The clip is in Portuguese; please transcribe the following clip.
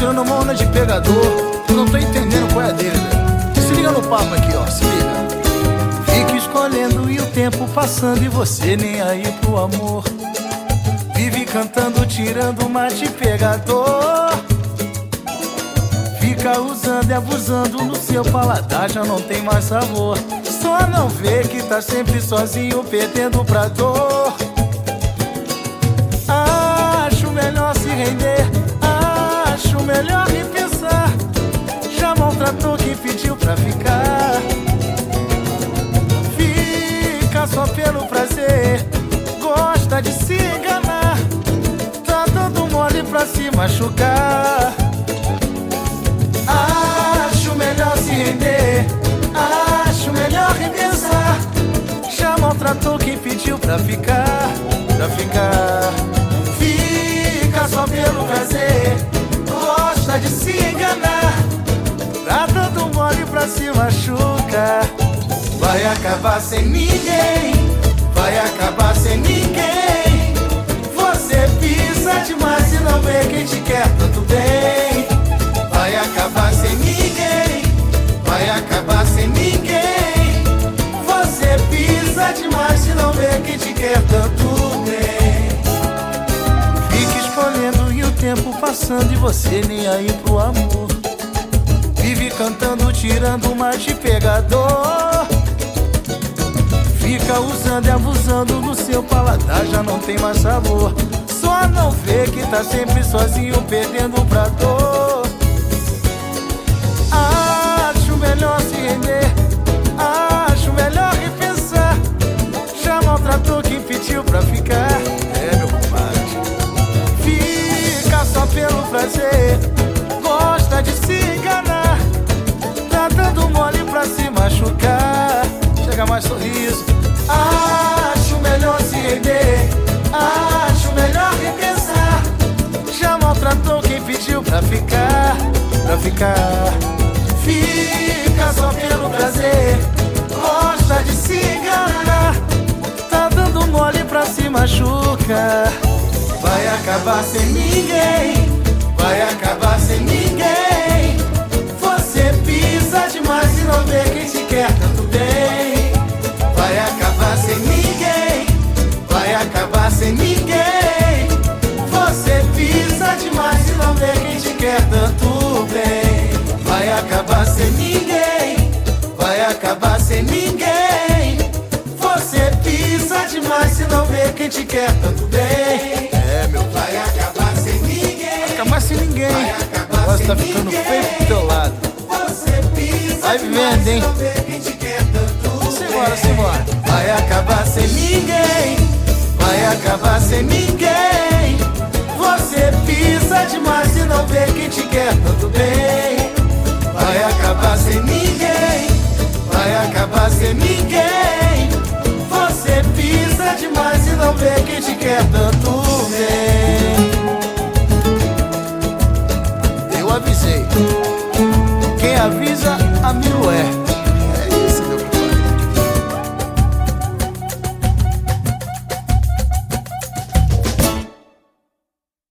tirando uma onda de pegador. Eu não tô entendendo qual é a dele, velho. Se liga no papo aqui, ó, se liga. Fica escolhendo e o tempo passando e você nem aí pro amor. Vive cantando, tirando uma de pegador. Fica usando e abusando no seu paladar, já não tem mais sabor. Só não vê que tá sempre sozinho, perdendo pra dor. Pra ficar. Fica só pelo prazer, gosta de se enganar. Tá dando mole pra se machucar. Acho melhor se render, acho melhor repensar. Já maltratou quem pediu pra ficar, pra ficar. Vai acabar sem ninguém, vai acabar sem ninguém. Você pisa demais e não vê quem te quer tanto bem. Vai acabar sem ninguém, vai acabar sem ninguém. Você pisa demais e não vê quem te quer tanto bem. Fica escolhendo e o tempo passando e você nem aí pro amor. Vive cantando, tirando mais de pegador. Fica usando e abusando no seu paladar, já não tem mais sabor. Só não vê que tá sempre sozinho, perdendo pra dor. Acho melhor se render, acho melhor repensar. Já maltratou quem pediu pra ficar. É, meu compadre. Fica só pelo prazer, gosta de se enganar. Tá dando mole pra se machucar. Chega mais sorriso. Acho melhor se render, acho melhor repensar. Já maltratou quem pediu pra ficar, pra ficar. Fica só pelo prazer, gosta de se enganar. Tá dando mole pra se machucar. Vai acabar sem ninguém, vai acabar sem ninguém. Tanto bem. Vai acabar sem ninguém, vai acabar sem ninguém. Você pisa demais e não vê quem te quer tanto bem. É, meu Vai acabar sem ninguém. Acabar sem ninguém. Vai acabar Agora você tá ficando ninguém. feio pro teu lado. Você pisa Vai demais vendo, hein? e não vê quem te quer tanto Simbora, bem. simbora. Vai acabar sem ninguém. Vai acabar sem ninguém. Eu